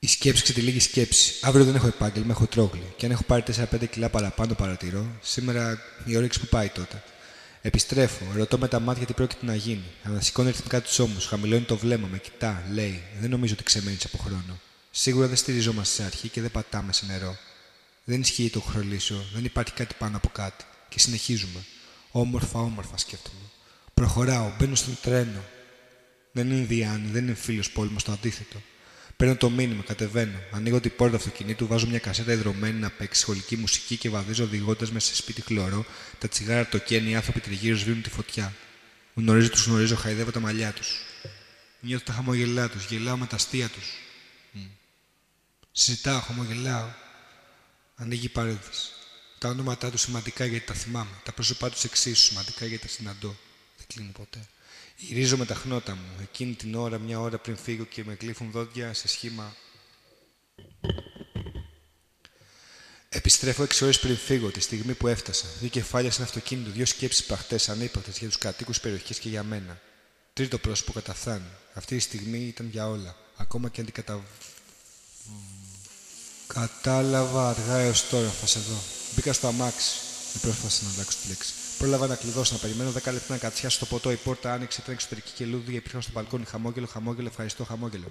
Η σκέψη ξετυλίγει σκέψη. Αύριο δεν έχω επάγγελμα, έχω τρόγλι. Και αν έχω πάρει 4-5 κιλά παραπάνω, παρατηρώ. Σήμερα η όρεξη που πάει τότε. Επιστρέφω, ρωτώ με τα μάτια τι πρόκειται να γίνει. Ανασηκώνει ρυθμικά τους ώμους, χαμηλώνει το βλέμμα, με κοιτά, λέει: Δεν νομίζω ότι ξεμένεις από χρόνο. Σίγουρα δεν στηριζόμαστε σε αρχή και δεν πατάμε σε νερό. Δεν ισχύει το χρολίσιο, δεν υπάρχει κάτι πάνω από κάτι. Και συνεχίζουμε. Όμορφα, όμορφα σκέφτομαι. Προχωράω, μπαίνω στο τρένο. Δεν είναι Ινδιάνη, δεν είναι φίλος πόλεμος, το αντίθετο. Παίρνω το μήνυμα, κατεβαίνω. Ανοίγω την πόρτα αυτοκινήτου, βάζω μια κασέτα υδρωμένη να παίξει σχολική μουσική και βαδίζω οδηγώντας μέσα σε σπίτι χλωρό. Τα τσιγάρα το καίνει, οι άνθρωποι τριγύρω σβήνουν τη φωτιά. Γνωρίζω τους, γνωρίζω, χαϊδεύω τα μαλλιά τους. Νιώθω τα χαμογελά τους, γελάω με τα αστεία τους. Συζητάω, χαμογελάω. Ανοίγει η παρένθεση. Τα ονόματά τους σημαντικά γιατί τα θυμάμαι. Τα πρόσωπά τους εξίσου σημαντικά γιατί τα συναντώ. Δεν κλείνει ποτέ. Γυρίζω με τα χνότα μου. Εκείνη την ώρα, μια ώρα πριν φύγω και με κλείφουν δόντια σε σχήμα. Επιστρέφω έξι ώρες πριν φύγω, τη στιγμή που έφτασα. Δύο κεφάλια σε ένα αυτοκίνητο, δύο σκέψεις παχτές, ανύπαρκτες για τους κατοίκους περιοχής και για μένα. Τρίτο πρόσωπο καταφθάνει. Αυτή η στιγμή ήταν για όλα. Ακόμα και αντικατα... Κατάλαβα αργά έως τώρα, θα σε δω. Μπήκα στο αμάξι. Δεν πρόσφασα να αλλάξω τη λέξη. Πρόλαβα να κλειδώσω, να περιμένω 10 λεπτά να κατσιάσω το ποτό. Η πόρτα άνοιξε, ήταν εξωτερική και λούδια. Υπήρχαν στο μπαλκόνι χαμόγελο, χαμόγελο, ευχαριστώ, χαμόγελο.